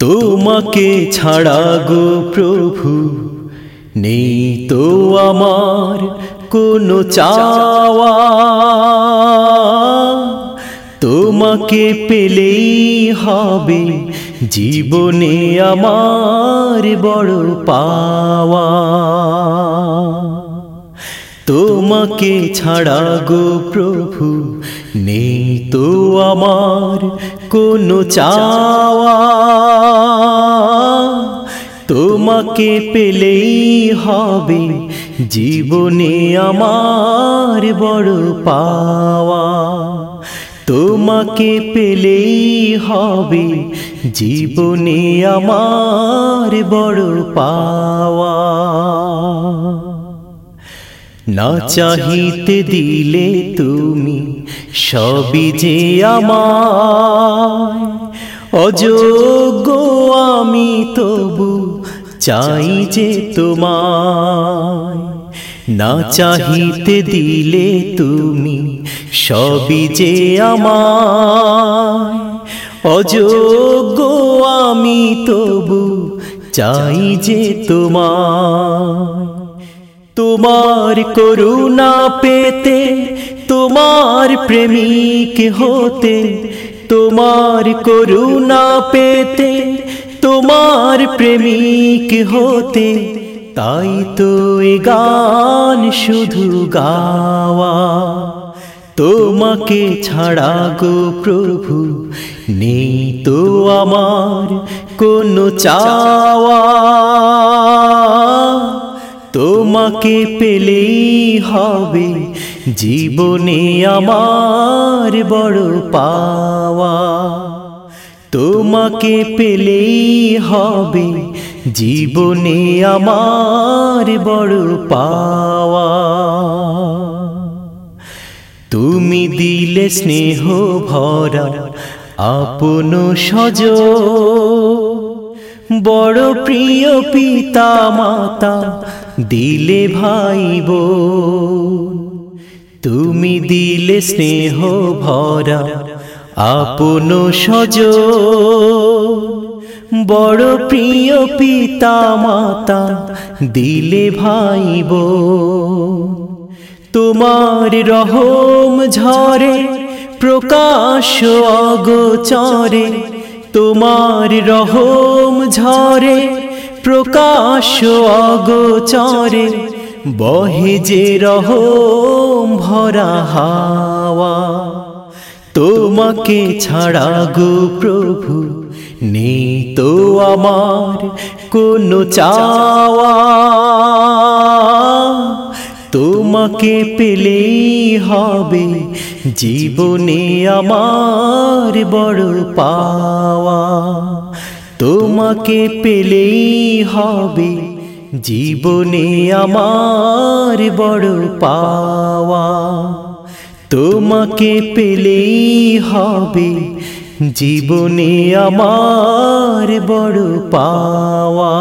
তোমাকে ছাড়া গো প্রভু, নেই তো আমার কোনো চাওয়া। তোমাকে পেলেই হবে জীবনে আমার বড় পাওয়া। তোমাকে ছাড়া গো প্রভু, নেই তো আমার কোনো চাওয়া। তোমাকে পেলেই হবে জীবনে আমার বড় পাওয়া। তোমাকে পেলেই হবে জীবনে আমার বড় পাওয়া। না চাহিতে দিলে তুমি সবই যে আমায়। অযোগ্য আমি তবু চাই যে তোমায়। না চাহিতে দিলে তুমি সবই যে আমায়। অযোগ্য আমি তবু চাই যে তোমায়। তোমার করুণা পেতে, তোমার প্রেমিক হতে, তোমার করুণা পেতে, তোমার প্রেমিক হতে। তাই তো এ গান শুধু গাওয়া। তোমাকে ছাড়া গো প্রভু, নেই তো আমার কোনো চাওয়া। তোমাকে পেলেই হবে। জীবনে আমার বড় পাওয়া। তোমাকে পেলেই হবে। জীবনে আমার বড় পাওয়া। তুমি দিলে স্নেহ ভরা, আপন সজ। বড় প্রিয় পিতা মাতা দিলে ভাই তুমি দিলে স্নেহ ভরা আপন সজ বড় প্রিয় পিতা মাতা দিলে ভাই তোমার রহম ঝরে, প্রকাশ অগোচরে, তোমার রহম ঝরে প্রকাশ অগোচরে, বহে যে রহম ভরা হাওয়া। তোমাকে ছাড়া গো প্রভু, নেই তো আমার কোনো চাওয়া। তোমাকে পেলেই হবে জীবনে আমার বড় পাওয়া। তোমাকে পেলেই হবে জীবনে আমার বড় পাওয়া। তোমাকে পেলেই হবে জীবনে আমার বড় পাওয়া।